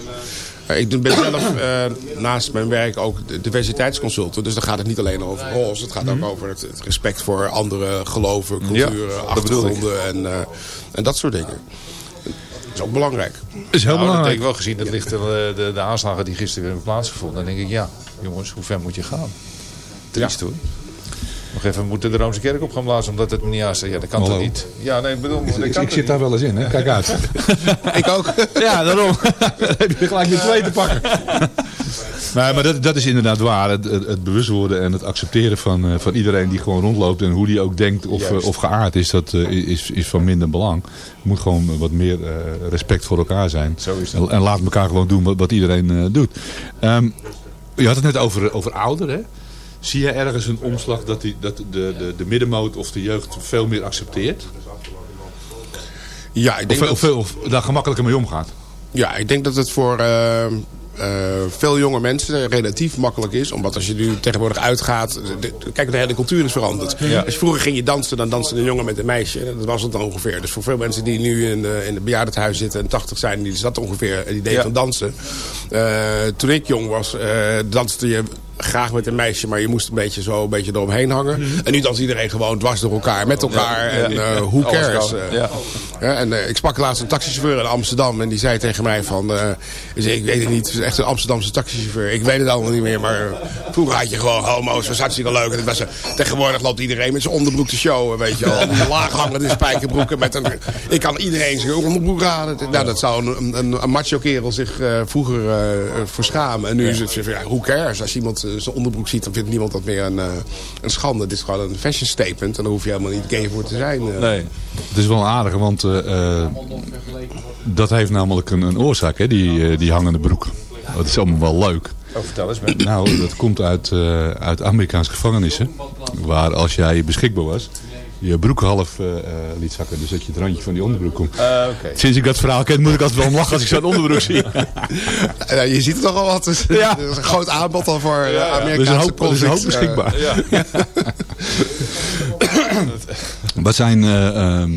Eh, Ik ben zelf eh, naast mijn werk ook diversiteitsconsultant. Dus dan gaat het niet alleen over roze. Het gaat ook over het, het respect voor andere geloven, culturen, achtergronden en, eh, en dat soort dingen. Dat is ook belangrijk. is heel nou, dat belangrijk. heb ik wel gezien. Dat ligt de, de, de aanslagen die gisteren weer hebben plaatsgevonden. Dan denk ik, ja, jongens, hoe ver moet je gaan? Triest hoor. Nog even, we moeten de Roomse kerk op gaan blazen omdat het me niet aanstaat. Ja, dat kan Hallo. toch niet? Ja, nee, ik bedoel, Ik, ik toch zit niet? daar wel eens in, hè? kijk uit. [LAUGHS] ik ook. [LAUGHS] Ja, daarom. [LAUGHS] Dan heb je gelijk weer twee te pakken. Nee, maar dat, dat is inderdaad waar. Het, het, het bewust worden en het accepteren van, eh, van iedereen die gewoon rondloopt. En hoe die ook denkt of, Juist. eh, of geaard is, dat eh, is, is van minder belang. Er moet gewoon wat meer eh, respect voor elkaar zijn. Zo is het. En, en laat elkaar gewoon doen wat, wat iedereen eh, doet. Ehm, je had het net over, over ouderen. hè? Zie je ergens een omslag dat, die, dat de, de, de middenmoot of de jeugd veel meer accepteert? Ja, ik Of, denk veel- dat... of, veel- of daar gemakkelijker mee omgaat? Ja, ik denk dat het voor eh, eh, veel jonge mensen relatief makkelijk is. Omdat als je nu tegenwoordig uitgaat... de- kijk, de hele cultuur is veranderd. Als je vroeger ging je dansen, dan danste een jongen met een meisje. Dat was het dan ongeveer. Dus voor veel mensen die nu in, de, in het bejaardentehuis zitten en 80 zijn... die is dat ongeveer het idee Ja. van dansen. Eh, toen ik jong was, eh, danste je graag met een meisje, maar je moest een beetje zo een beetje eromheen hangen. En nu danst iedereen gewoon dwars door elkaar, met elkaar. Ja, ja. en eh who Alles cares? eh. ja. En eh, ik sprak laatst een taxichauffeur in Amsterdam. En die zei tegen mij van... eh, ik weet het niet, het is echt een Amsterdamse taxichauffeur. Ik weet het allemaal niet meer, maar eh, vroeger had je gewoon homo's. was hartstikke leuk. En het was, eh, tegenwoordig loopt iedereen met zijn onderbroek te showen, weet je wel. [LAUGHS] Laaghangende spijkerbroeken met een... Ik kan iedereen zijn onderbroek raden. Nou, dat zou een, een, een macho kerel zich eh, vroeger eh, voor schamen. En nu is het ja, who cares? Als iemand eh, zijn onderbroek ziet, dan vindt niemand dat meer een, eh, een schande. Dit is gewoon een fashion statement. En daar hoef je helemaal niet gay voor te zijn. eh. Nee. Het is wel een aardige, want eh, eh, dat heeft namelijk een, een oorzaak, hè, die, die hangende broek. Dat is allemaal wel leuk. Oh, vertel eens. Nou, dat komt uit, eh, uit Amerikaanse gevangenissen. Waar als jij beschikbaar was, je broek half eh, eh, liet zakken. Dus dat je het randje van die onderbroek komt. Eh, Oké. Sinds ik dat verhaal ken, moet ik altijd wel om lachen als ik zo'n onderbroek [LAUGHS] zie. Ja, je ziet het toch al wat. Dus, Ja. Er is een groot aanbod al voor eh, Er is een Amerikaanse hoop, er is een hoop beschikbaar. [LAUGHS] [LAUGHS] Ja. Wat zijn eh, ehm,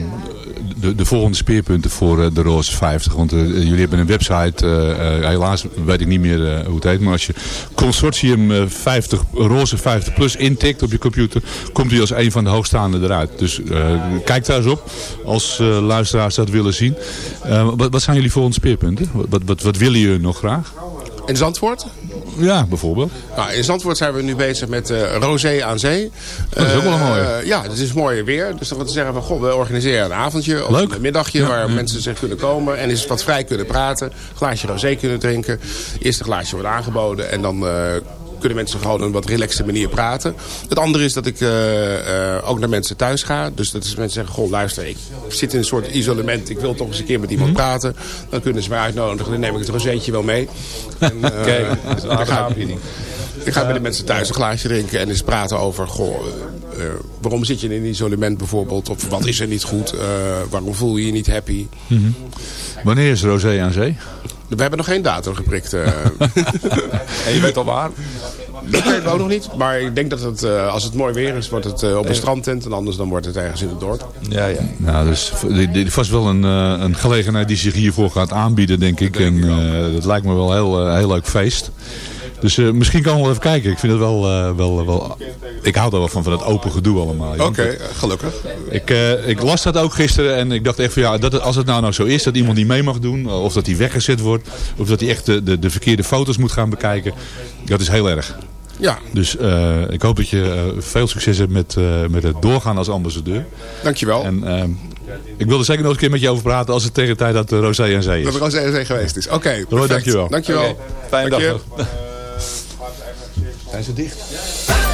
de, de volgende speerpunten voor eh, de Roze 50? Want eh, jullie hebben een website, eh, eh, helaas weet ik niet meer eh, hoe het heet. Maar als je consortium eh, 50, Roze 50 plus intikt op je computer, komt u als een van de hoogstaande eruit. Dus eh, kijk daar eens op als eh, luisteraars dat willen zien. Eh, wat, wat zijn jullie volgende speerpunten? Wat, wat, wat willen jullie nog graag? In Zandvoort? Ja, bijvoorbeeld. Nou, in Zandvoort zijn we nu bezig met eh Rosé aan Zee. dat is ook wel Eh, mooie. ja, het is mooi weer. Dus dan wat zeggen van, goh, we organiseren een avondje of Leuk. een middagje Ja, waar ja. mensen zich kunnen komen en eens wat vrij kunnen praten. Glaasje rosé kunnen drinken. Eerst een glaasje wordt aangeboden en dan... kunnen mensen gewoon op een wat relaxte manier praten. Het andere is dat ik eh, eh, ook naar mensen thuis ga. Dus dat is mensen zeggen, goh luister, ik zit in een soort isolement. Ik wil toch eens een keer met iemand Mhm. praten. Dan kunnen ze mij uitnodigen. Dan neem ik het rozeetje wel mee. En, eh, Kijk, dat is een aardige ik- aanbieding. ik ga bij de mensen thuis een glaasje drinken en eens praten over... Goh, waarom zit je in een isolement bijvoorbeeld? Of wat is er niet goed? Waarom voel je je niet happy? Wanneer is Rosé aan zee? We hebben nog geen datum geprikt. eh. [LAUGHS] En je weet al waar? dat weten we ook nog niet. Maar ik denk dat het, eh, als het mooi weer is, wordt het eh, op een strandtent. En anders dan wordt het ergens in het dorp. Ja, ja. Nou, dus dit vast wel een, eh, een gelegenheid die zich hiervoor gaat aanbieden, denk ik. En eh, dat lijkt me wel een heel, heel leuk feest. Dus eh, misschien kan we wel even kijken. Ik vind het wel, eh, wel, wel... Ik hou er wel van, van dat open gedoe allemaal. Oké, eh, gelukkig. Ik, eh, ik las dat ook gisteren en ik dacht echt van ja, dat, het- als het nou, nou zo is dat iemand niet mee mag doen. Of dat hij weggezet wordt. Of dat hij echt de, de, de verkeerde foto's moet gaan bekijken. Dat is heel erg. Ja, Dus eh, ik hoop dat je eh, veel succes hebt met, eh, met het doorgaan als ambassadeur. dankjewel. En ehm, ik wil er zeker nog eens een keer met je over praten als het tegen de tijd dat de Rosé en Zee is. Dat er Rosé geweest is. Oké, perfect. dankjewel. Dankjewel. Oké, Fijne Dank dag. Zijn ze dicht?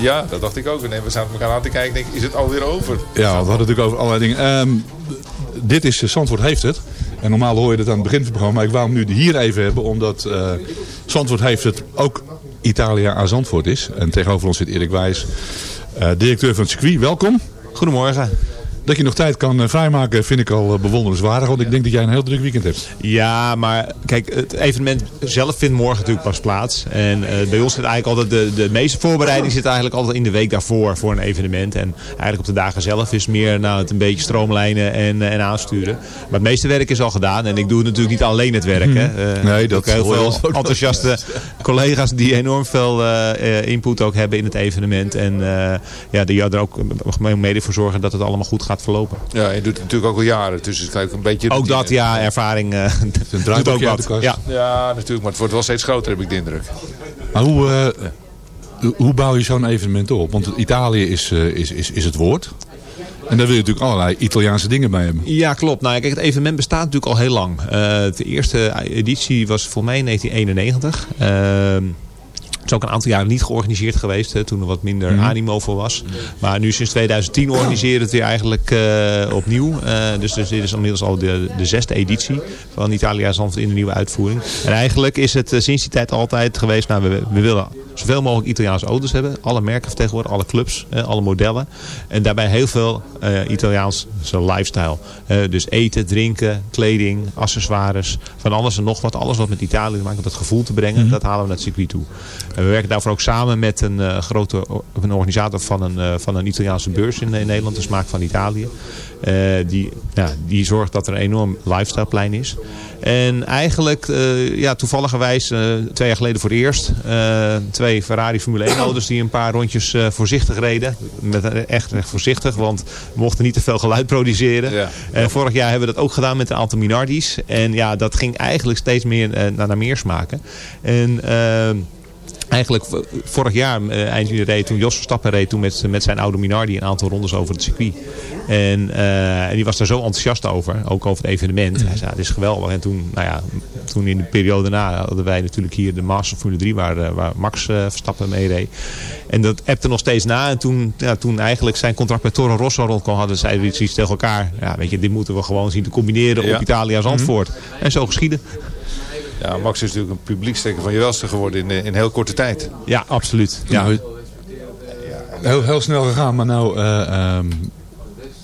Ja, dat dacht ik ook. En we zaten elkaar aan te kijken. Denk, is het alweer over? Ja, we hadden het natuurlijk over allerlei dingen. Ehm, dit is uh, Zandvoort heeft het. En normaal hoor je het aan het begin van het programma. Maar ik wou hem nu hier even hebben. Omdat uh, Zandvoort heeft het ook Italia aan Zandvoort is. En tegenover ons zit Erik Wijs, uh, directeur van het circuit. Welkom. Goedemorgen. Dat je nog tijd kan vrijmaken vind ik al bewonderenswaardig. Want ik denk dat jij een heel druk weekend hebt. Ja, maar kijk, het evenement zelf vindt morgen natuurlijk pas plaats. En uh, bij ons zit eigenlijk altijd de, de meeste voorbereiding zit eigenlijk altijd in de week daarvoor voor een evenement. En eigenlijk op de dagen zelf is meer nou, het een beetje stroomlijnen en, en aansturen. Maar het meeste werk is al gedaan. En ik doe natuurlijk niet alleen het werk. Hè. Uh, nee, dat heel veel enthousiaste [LAUGHS] collega's die enorm veel uh, input ook hebben in het evenement. En ja, die er ook mede voor zorgen dat het allemaal goed gaat verlopen. Ja, je doet het natuurlijk ook al jaren. Dus het is een beetje... Ook dat, ja, ervaring [LAUGHS] uh, doet ook wat. Ja. ja, natuurlijk. Maar het wordt wel steeds groter, heb ik de indruk. Maar hoe, uh, hoe bouw je zo'n evenement op? Want Italië is, uh, is, is, is het woord. En daar wil je natuurlijk allerlei Italiaanse dingen bij hebben. Ja, klopt. Nou, kijk, het evenement bestaat natuurlijk al heel lang. de eerste editie was voor mij in 1991. Het is ook een aantal jaren niet georganiseerd geweest. Hè, toen er wat minder Mhm. animo voor was. Maar nu sinds 2010 organiseren we het weer eigenlijk uh, opnieuw. Uh, dus, dus dit is inmiddels al de, de zesde editie van Italia Zandvoort in de nieuwe uitvoering. En eigenlijk is het uh, sinds die tijd altijd geweest. Nou, we, we willen zoveel mogelijk Italiaanse auto's hebben. Alle merken vertegenwoordigen, alle clubs, alle modellen. En daarbij heel veel Italiaanse lifestyle. dus eten, drinken, kleding, accessoires. Van alles en nog wat. Alles wat met Italië te maken met dat gevoel te brengen. Mhm. Dat halen we naar het circuit toe. En we werken daarvoor ook samen met een uh, grote een organisator van een, uh, van een Italiaanse beurs in, in Nederland, de Smaak van Italië. Uh, die, ja, die zorgt dat er een enorm lifestyleplein is. En eigenlijk, ja, toevalligerwijs, twee jaar geleden voor het eerst, twee Ferrari Formule 1 auto's die een paar rondjes voorzichtig reden. Met, echt, echt voorzichtig, want we mochten niet te veel geluid produceren. Ja. En vorig jaar hebben we dat ook gedaan met een aantal Minardis. En ja, dat ging eigenlijk steeds meer naar, naar meer smaken. En eigenlijk vorig jaar, eind juni reed toen Jos Verstappen reed toen met, met zijn oude Minardi een aantal rondes over het circuit. En, uh, en die was daar zo enthousiast over, ook over het evenement. Hij zei, het is geweldig. En toen, nou ja, toen in de periode daarna hadden wij natuurlijk hier de Master Formule 3 waar, uh, waar Max Verstappen mee reed. En dat appte nog steeds na. En toen, ja, toen eigenlijk zijn contract met Toro Rosso rondkwam, hadden zij iets tegen elkaar. Ja, weet je, dit moeten we gewoon zien te combineren Ja. op Italia's Zandvoort. En zo geschieden. Ja, Max is natuurlijk een publiekstekker van je welste geworden in, eh, in heel korte tijd. Ja, absoluut. Ja. Heel, heel snel gegaan, maar nou uh, um,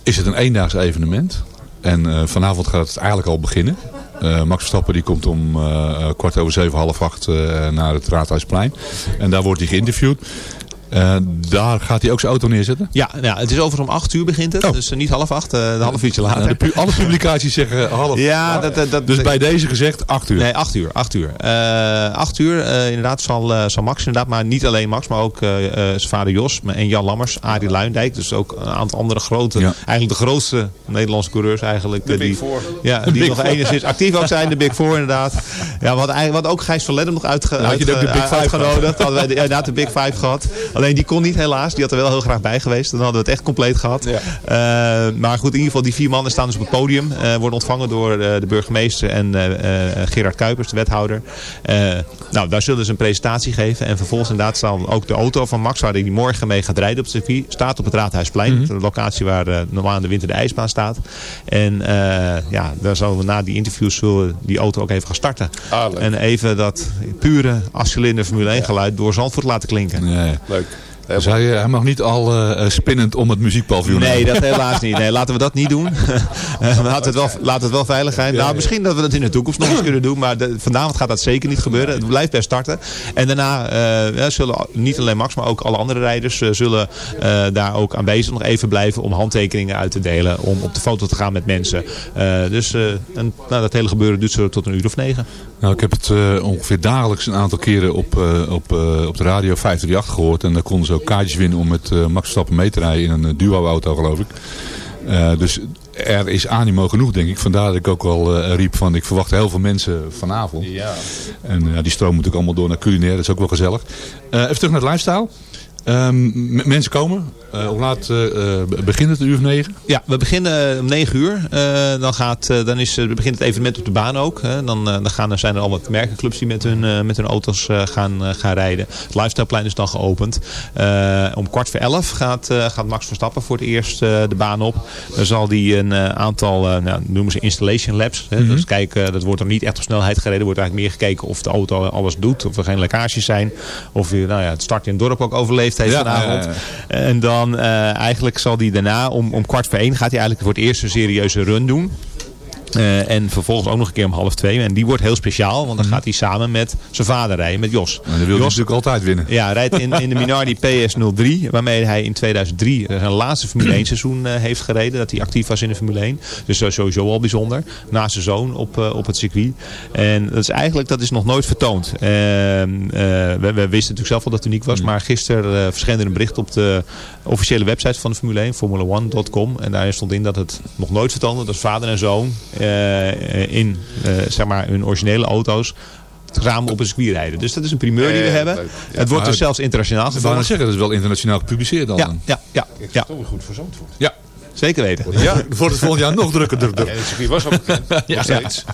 is het een eendaags evenement. En uh, vanavond gaat het eigenlijk al beginnen. Uh, Max Verstappen die komt om uh, kwart over zeven, half acht naar het Raadhuisplein. En daar wordt hij geïnterviewd. Uh, daar gaat hij ook zijn auto neerzetten? Ja, ja het is over om 8 uur begint het. Oh. Dus uh, niet half acht, uh, een half uurtje later. pu alle publicaties zeggen half Ja, dat, dat, dat, Dus bij deze gezegd 8 uur? Nee, 8 uur. 8 uur, acht uur inderdaad zal, zal Max inderdaad, maar niet alleen Max, maar ook zijn vader Jos en Jan Lammers, Arie Luindijk. Dus ook een aantal andere grote, ja. eigenlijk de grootste Nederlandse coureurs eigenlijk. De die, Big Four. Ja, die Big nog enigszins actief ook zijn, de Big Four inderdaad. Ja, we hadden, wat ook Gijs van nog uitge, nou, uitge, de Big Five uitgenodigd. Hadden wij de, inderdaad de Big Five gehad. Alleen die kon niet helaas. Die had er wel heel graag bij geweest. Dan hadden we het echt compleet gehad. Ja. Uh, maar goed, in ieder geval die vier mannen staan dus op het podium. Uh, worden ontvangen door uh, de burgemeester en Gerard Kuipers, de wethouder. nou, daar zullen ze een presentatie geven. En vervolgens inderdaad zal ook de auto van Max, waar hij morgen mee gaat rijden op het circuit, staat op het Raadhuisplein. Mhm. De locatie waar normaal in de winter de ijsbaan staat. En ja, daar zullen we na die interviews zullen die auto ook even gaan starten. Ah, en even dat pure ascilinder Formule 1 geluid door Zandvoort laten klinken. Leuk. Hij, mag niet al uh, spinnend om het muziekpaviljoen Nee, dat helaas niet. Nee, laten we dat niet doen. [LAUGHS] laat, het wel, laat het wel veilig zijn. Nou, misschien dat we dat in de toekomst nog eens kunnen doen. Maar de, vanavond gaat dat zeker niet gebeuren. Het blijft best starten. En daarna uh, ja, zullen niet alleen Max, maar ook alle andere rijders uh, zullen daar ook aanwezig nog even blijven om handtekeningen uit te delen. Om op de foto te gaan met mensen. dus en, nou, dat hele gebeuren duurt zo tot een uur of negen. Nou, ik heb het uh, ongeveer dagelijks een aantal keren op, uh, op, uh, op de radio 538 gehoord. En daar konden ze ook kaartjes winnen om met Max Verstappen mee te rijden in een duo-auto geloof ik. dus er is animo genoeg denk ik. Vandaar dat ik ook al riep van ik verwacht heel veel mensen vanavond. Ja. En die stroom moet ook allemaal door naar culinair. Dat is ook wel gezellig. even terug naar het lifestyle. Ehm, mensen komen. Hoe laat eh, eh, begint het? Een uur of negen? Ja, we beginnen om 9 uur. Dan, gaat, dan is, begint het evenement op de baan ook. Hè. Dan, dan gaan, er zijn er al wat merkenclubs die met hun, met hun auto's gaan, gaan rijden. Het lifestyleplein is dan geopend. Om kwart voor elf gaat, gaat Max Verstappen voor het eerst de baan op. Dan zal hij een aantal, nou, noemen ze installation labs. Hè. Dus kijken, dat wordt er niet echt op snelheid gereden. Er wordt eigenlijk meer gekeken of de auto alles doet. Of er geen lekkages zijn. Of nou ja, het start in het dorp ook heeft Ja, vanavond. En dan eh, eigenlijk zal hij daarna, om, om kwart voor één, gaat hij eigenlijk voor het eerst een serieuze run doen. Eh, en vervolgens ook nog een keer om half twee. En die wordt heel speciaal, want dan gaat hij samen met zijn vader rijden, met Jos. En dan wil je natuurlijk altijd winnen. Ja, rijdt in, in de Minardi PS03, waarmee hij in 2003 zijn laatste Formule 1 seizoen eh, heeft gereden. Dat hij actief was in de Formule 1. Dus dat is sowieso al bijzonder. Naast zijn zoon op, eh, op het circuit. En dat is eigenlijk, dat is nog nooit vertoond. We, we wisten natuurlijk zelf al dat het uniek was. Maar gisteren verscheen er een bericht op de officiële website van de Formule 1, formula1.com. En daarin stond in dat het nog nooit vertoond was. Dat vader en zoon in eh, zeg maar hun originele auto's samen op een circuit rijden. Dus dat is een primeur die we Eh, hebben. Ja. het wordt dus zelfs internationaal Ik gevolgd. net zeggen, dat is wel internationaal gepubliceerd dan. Ja, ja, ja. ja. Toch weer goed voor Zandvoort. Ja. Zeker weten. Ja, wordt het volgend jaar nog drukker. Ja, het circuit was al bekend. [LAUGHS] Ja. Nog steeds.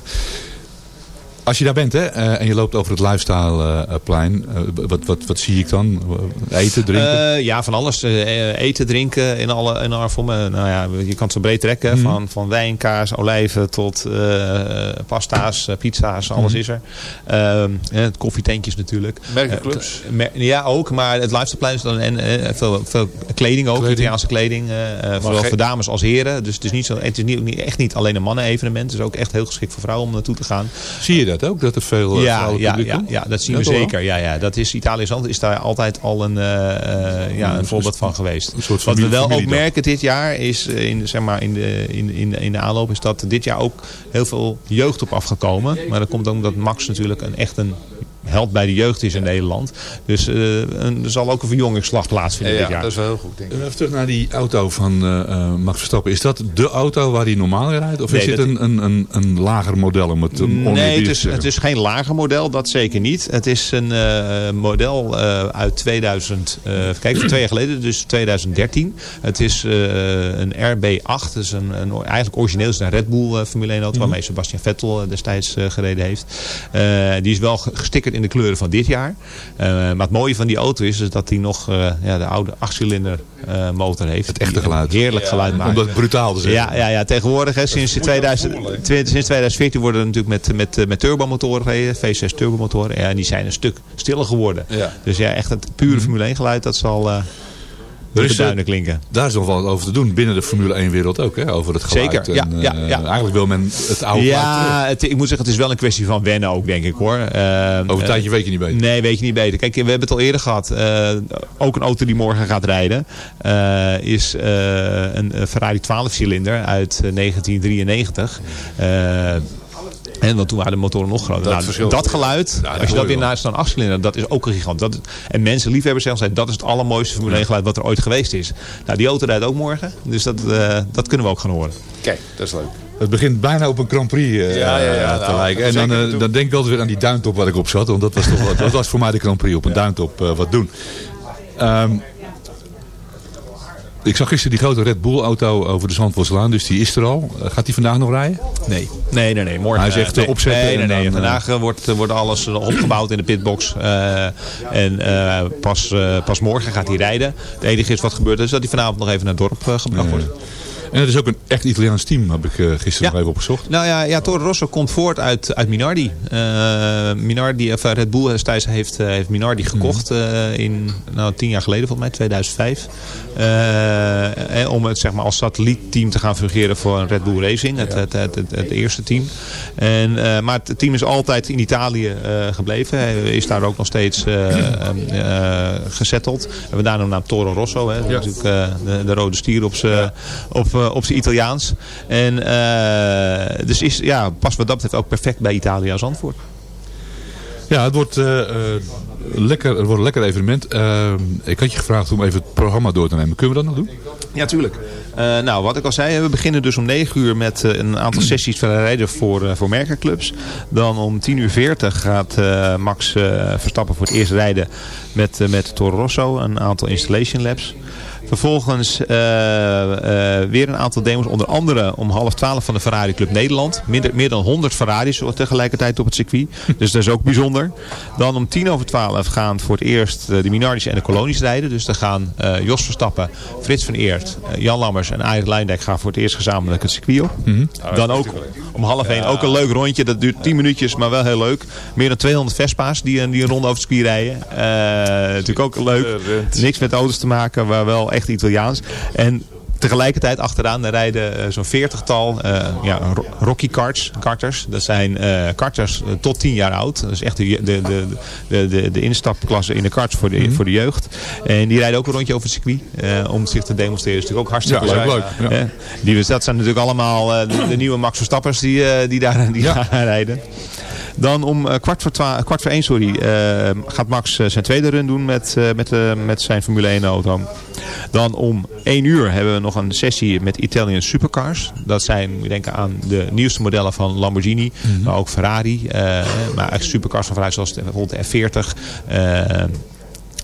Als je daar bent hè, eh, en je loopt over het lifestyleplein, eh, wat, wat, wat zie ik dan? Eten, drinken? Eh, ja, van alles. Eh, eten, drinken in alle, in alle vormen. Nou ja, je kan het zo breed trekken. Mhm. Van, van wijn, kaas, olijven tot eh, pasta's, eh, pizza's. Alles Mhm. is er. Ehm, eh, het koffietentjes natuurlijk. Merkenclubs? Eh, mer- ja, ook. Maar het lifestyleplein is dan en, eh, veel, veel kleding ook. Kleding. Italiaanse kleding. eh, eh, zowel voor dames als heren. Dus het is, niet zo, het is niet, niet- echt niet alleen een mannen-evenement. Het is ook echt heel geschikt voor vrouwen om naartoe te gaan. zie je dat ook? Dat er veel eh, Ja, vrouwelijk publiek ja, komt? ja, dat zien we zeker. Ja, ja. Dat is Italië is daar altijd al een, eh, eh, ja, een voorbeeld van geweest. Een soort Wat we wel ook merken dit jaar is in, zeg maar, in, de, in, in, in de aanloop is dat dit jaar ook heel veel jeugd op afgekomen. Maar dat komt ook omdat Max natuurlijk een, echt een held bij de jeugd is in Nederland. Dus eh, een- er zal ook een verjongingsslag plaatsvinden Ja, dit jaar. dat is wel heel goed, denk ik. Even terug naar die auto van eh, eh, Max Verstappen. Is dat de auto waar hij normaal in rijdt? Of Nee, is dit dat- een, een, een, een lager model om het Nee, het is, het is geen lager model, dat zeker niet. Het is een eh, model eh, uit 2000, eh, even kijken, van twee jaar geleden, dus 2013. Het is eh, een RB8, dus een, een, eigenlijk origineel is het een Red Bull eh, Formule 1 auto, Mhm. waarmee Sebastian Vettel destijds eh, gereden heeft. Eh, die is wel ge- in de kleuren van dit jaar. Eh, maar het mooie van die auto is, is dat hij nog eh, ja, de oude achtcilinder eh, motor heeft. Het echte geluid. Heerlijk geluid maakt. Om dat brutaal te zeggen. Ja, ja, ja tegenwoordig, hè, sinds, 2000, twi- sinds 2014 worden er natuurlijk met, met, met turbomotoren gereden, V6 turbomotoren. Ja, en die zijn een stuk stiller geworden. Ja. Dus ja, echt het pure Formule 1 geluid, dat zal eh is, duinen klinken. Daar is nog wel wat over te doen binnen de Formule 1 wereld ook. Hè? Over het geluid. Zeker, ja, En, ja, eh, ja. Eigenlijk wil men het oude. Ja, het, ik moet zeggen, het is wel een kwestie van wennen ook, denk ik hoor. Eh, Over een eh, tijdje weet je niet beter. Nee, weet je niet beter. Kijk, we hebben het al eerder gehad. Eh, ook een auto die morgen gaat rijden is een Ferrari 12-cilinder uit eh, 1993. En want toen waren de motoren nog groter. Dat Nou, dat geluid, als je dat weer naast een 8-cilinder, dat is ook een gigant. Dat, en mensen, liefhebbers zeggen, dat is het allermooiste Formule 1 geluid wat er ooit geweest is. Nou, die auto rijdt ook morgen. Dus dat, eh, dat kunnen we ook gaan horen. Kijk, dat is leuk. Het begint bijna op een Grand Prix eh, Ja, ja, ja, te nou, lijken. En dan, eh, dan denk ik altijd weer aan die duintop waar ik op zat. Want dat was, toch, wat- [LAUGHS] dat was voor mij de Grand Prix. Op een duintop eh, wat doen. Ehm, ik zag gisteren die grote Red Bull auto over de Zandvoortslaan. Dus die is er al. Eh, gaat die vandaag nog rijden? Nee. Nee, nee, nee. Morgen, Hij zegt, eh, nee. eh, opzetten Nee, nee, nee. dan, Vandaag wordt, wordt alles opgebouwd in de pitbox. en pas, pas morgen gaat hij rijden. Het enige is wat gebeurt is dat hij vanavond nog even naar het dorp gebracht wordt. En het is ook een echt Italiaans team. Heb ik eh, gisteren nog even opgezocht. Nou ja, ja Toro Rosso komt voort uit, uit Minardi. Eh, Minardi, of eh, Red Bull heeft, heeft Minardi gekocht eh, in nou, tien jaar geleden, volgens mij 2005. Eh, om het zeg maar, als satellietteam te gaan fungeren voor een Red Bull Racing, het, het, het, het, eerste team. En, maar het team is altijd in Italië gebleven. Hij is daar ook nog steeds eh, [CLEARS THROAT] gezetteld. We hebben daar de naam Toro Rosso, hè, natuurlijk eh, de, de rode stier op zijn op, eh, op zijn Italiaans. En eh, dus is ja, pas wat dat betreft ook perfect bij Italië als antwoord. Ja, het wordt, eh, lekker, het wordt een lekker evenement. Ik had je gevraagd om even het programma door te nemen. Kunnen we dat nog doen? Ja, tuurlijk. Nou, wat ik al zei, we beginnen dus om 9 uur met een aantal sessies van rijden voor, voor merkerclubs. Dan om 10 uur 40 gaat Max Verstappen voor het eerst rijden met, met Toro Rosso. Een aantal installation labs. Vervolgens uh, uh, weer een aantal demos. Onder andere om half twaalf van de Ferrari Club Nederland. Meer, meer dan 100 Ferraris tegelijkertijd op het circuit. Dus dat is ook bijzonder. Dan om tien over twaalf gaan voor het eerst de Minardis en de Kolonies rijden. Dus dan gaan uh, Jos Verstappen, Frits van Eert, Jan Lammers en Arie Leindijk gaan voor het eerst gezamenlijk het circuit op. Mm -hmm. Dan ook om half één ook een leuk rondje. Dat duurt 10 minuutjes, maar wel heel leuk. Meer dan 200 Vespa's die, die een ronde over het circuit rijden. natuurlijk ook leuk. Niks met auto's te maken, maar wel echt Italiaans. En tegelijkertijd achteraan rijden uh, zo'n veertigtal uh, ja, Rocky karts, karters. Dat zijn uh, karters tot 10 jaar oud. Dat is echt de, de, de, de, de instapklasse in de karts voor de, mm -hmm. voor de jeugd. En die rijden ook een rondje over het circuit om zich te demonstreren. Dat is natuurlijk ook hartstikke ja, leuk. leuk ja. die, dat zijn natuurlijk allemaal de, de, nieuwe Max Verstappers die, die daar die ja. rijden. Dan om uh, kwart, voor kwart voor één sorry, uh, gaat Max zijn tweede run doen met, met, met zijn Formule 1 auto. Dan om één uur hebben we nog een sessie met Italian Supercars. Dat zijn, moet je denken aan de nieuwste modellen van Lamborghini, mm -hmm. maar ook Ferrari. maar echt supercars van Ferrari zoals bijvoorbeeld de F40.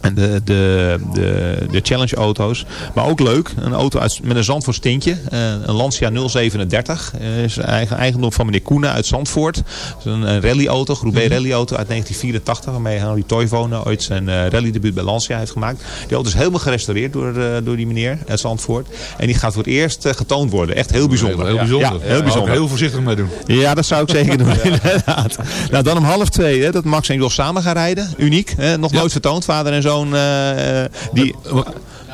En de, de, de, de challenge auto's. Maar ook leuk. Een auto uit, met een Zandvoort tintje. Uh, een Lancia 037. Uh, is eigen, eigendom van meneer Koenen uit Zandvoort. Een, een rallyauto. Groep B rallyauto uit 1984. Waarmee Henry Toivonen ooit zijn uh, rallydebuut bij Lancia heeft gemaakt. Die auto is helemaal gerestaureerd door, door die meneer uit Zandvoort. En die gaat voor het eerst getoond worden. Echt heel bijzonder. Heel, heel bijzonder. Ja, heel, bijzonder. heel voorzichtig mee doen. Ja, dat zou ik zeker doen. [LAUGHS] [LAUGHS] inderdaad. Nou, dan om half twee. Hè, dat Max en Jos samen gaan rijden. Uniek. Hè, nog nooit vertoond. Vader en zo'n uh, die...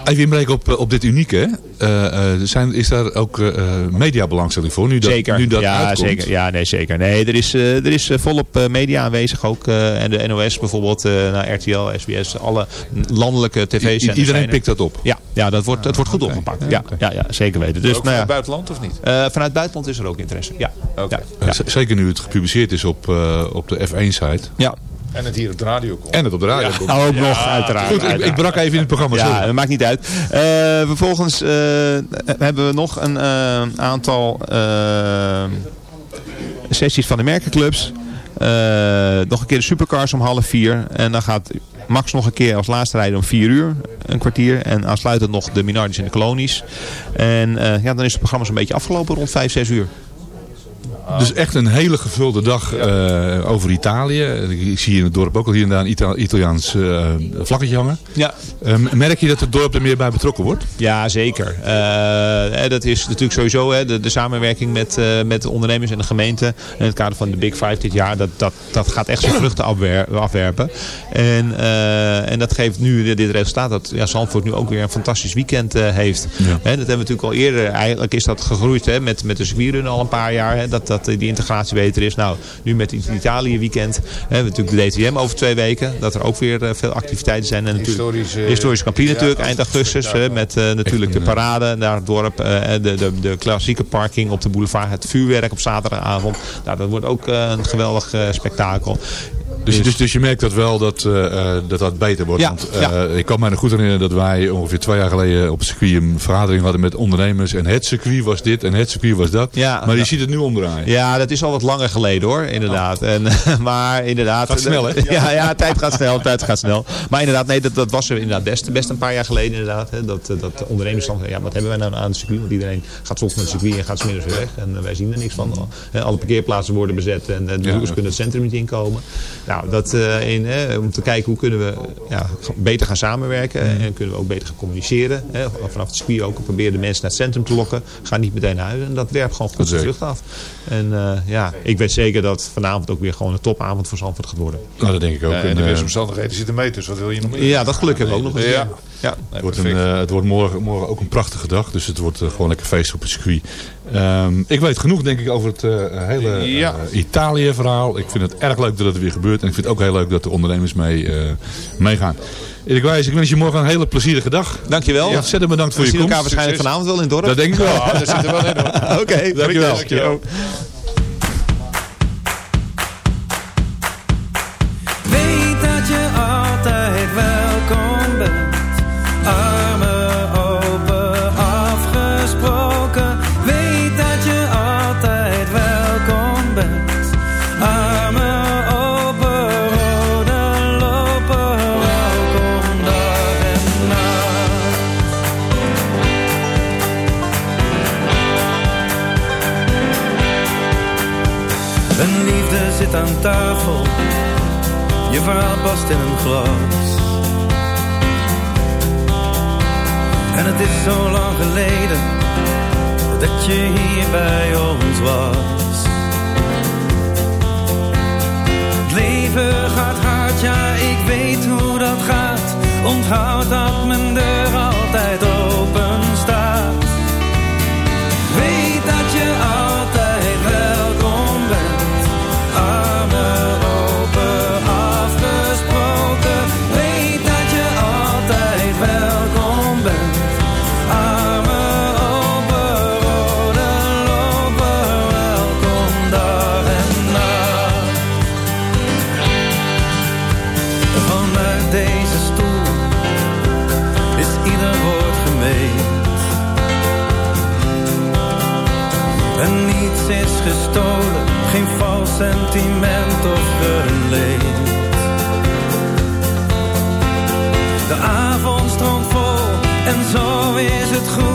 Even inbreken op, op dit unieke. Uh, uh, zijn, is daar ook uh, mediabelangstelling voor? Nu dat, zeker. Nu dat ja, uitkomt? zeker. Ja, nee, zeker. Nee, er is, er is volop media aanwezig ook. en de NOS bijvoorbeeld, naar RTL, SBS, alle landelijke tv's. I iedereen pikt dat op? Ja, ja dat wordt, het wordt goed okay. opgepakt. Ja, okay. ja, ja, zeker weten. Dus, ook nou, ja. vanuit buitenland of niet? vanuit buitenland is er ook interesse. Ja. Okay. ja. Zeker nu het gepubliceerd is op, op de F1-site. Ja. En het hier op de radio komt. En het op de radio ja. komt. Ook nog, uiteraard. Goed, ik, ik, brak even in het programma. Ja, sorry. dat maakt niet uit. Uh, vervolgens uh, hebben we nog een uh, aantal sessies van de merkenclubs. nog een keer de supercars om half vier. En dan gaat Max nog een keer als laatste rijden om vier uur. Een kwartier. En aansluitend nog de Minardis en de Kolonies. En ja, dan is het programma zo'n beetje afgelopen rond vijf, zes uur. Dus echt een hele gevulde dag uh, over Italië. Ik zie in het dorp ook al hier en daar een Ita Italiaans uh, vlaggetje hangen. Ja. Uh, merk je dat het dorp er meer bij betrokken wordt? Ja, zeker. dat is natuurlijk sowieso hè, de, de, samenwerking met, met de ondernemers en de gemeente. In het kader van de Big Five dit jaar. Dat, dat, dat gaat echt zijn vruchten afwer afwerpen. En, en dat geeft nu dit resultaat. Dat ja, Zandvoort nu ook weer een fantastisch weekend heeft. Ja. Hè, dat hebben we natuurlijk al eerder. Eigenlijk is dat gegroeid hè, met, met de circuitrun al een paar jaar. Hè, dat, dat die integratie beter is. Nou, nu met het Italië weekend. Hebben we natuurlijk de DTM over twee weken. Dat er ook weer uh, veel activiteiten zijn. En historische, historische kampioen natuurlijk, eind augustus. Ja, met uh, natuurlijk de parade naar het dorp. Uh, de, de, de klassieke parking op de boulevard. Het vuurwerk op zaterdagavond. Nou, dat wordt ook een geweldig spektakel. Dus, dus, dus je merkt dat wel dat uh, dat, dat beter wordt. Ja, Want, uh, ja. Ik kan me nog goed herinneren dat wij ongeveer twee jaar geleden op het circuit een vergadering hadden met ondernemers. En het circuit was dit en het circuit was dat. Ja, maar je ziet het nu omdraaien. Ja, dat is al wat langer geleden hoor, inderdaad. Oh. En, [LAUGHS] maar inderdaad. Gaat snel hè? [LAUGHS] Ja, ja, tijd gaat snel, tijd gaat snel. Maar inderdaad, nee, dat, dat was er inderdaad best, best een paar jaar geleden inderdaad. Hè, dat, dat ondernemers dan, ja, wat hebben wij nou aan het circuit? Want iedereen gaat soms naar het circuit en gaat smiddags weer weg. En wij zien er niks van. Alle parkeerplaatsen worden bezet en de bezoekers kunnen het centrum niet inkomen. Nou, dat... Uh, in, hè, om te kijken hoe kunnen we ja, beter gaan samenwerken en kunnen we ook beter gaan communiceren. Hè. Vanaf het circuit ook proberen de mensen naar het centrum te lokken. Ga niet meteen naar huis en dat werpt gewoon goed de vlucht af. En uh, ja, ik weet zeker dat vanavond ook weer gewoon een topavond voor Zandvoort gaat worden. Nou, dat denk ik ook. Ja, en de weersomstandigheden zitten mee, dus wat wil je nog meer? Ja, dat geluk hebben we ook nog eens. Ja. Ja. Het wordt, een, uh, het wordt morgen, morgen ook een prachtige dag. Dus het wordt uh, gewoon lekker feest op het circuit. Um, ik weet genoeg denk ik over het uh, hele ja. Italië verhaal. Ik vind het erg leuk dat het weer gebeurt. En ik vind het ook heel leuk dat de ondernemers mee, meegaan. Erik Wijs, ik wens je morgen een hele plezierige dag. Dankjewel. Ja, ontzettend bedankt voor je komst. We zien elkaar waarschijnlijk vanavond wel in het dorp. Dat denk ik wel. Ja, daar zitten we wel in. [LAUGHS] Oké, okay, dankjewel. dankjewel. verhaal past in een glas. En het is zo lang geleden dat je hier bij ons was. Het leven gaat hard, ja, ik weet hoe dat gaat. Onthoud dat mijn deur altijd open goed.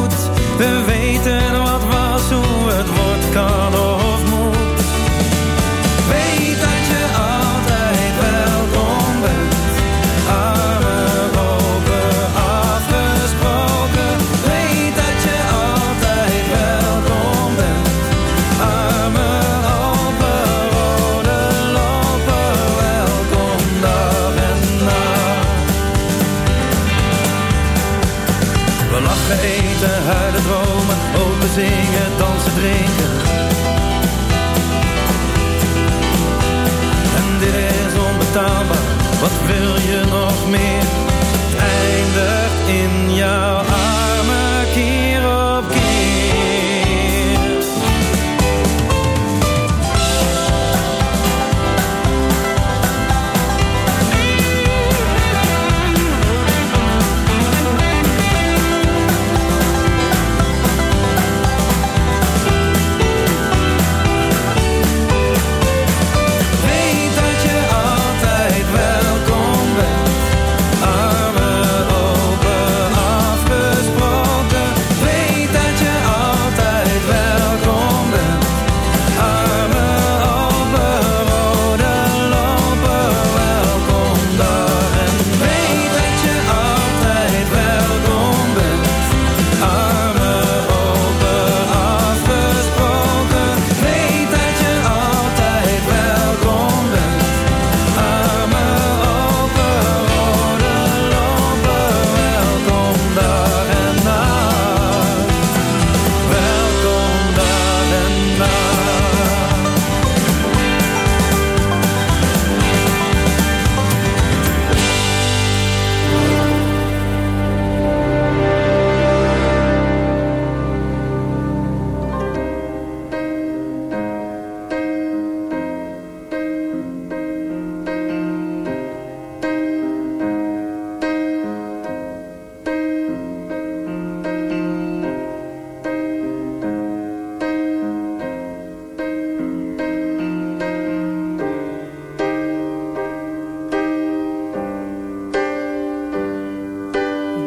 te drinken. En dit is onbetaalbaar, wat wil je nog meer? Eindig in jouw armen.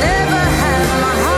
never had my heart.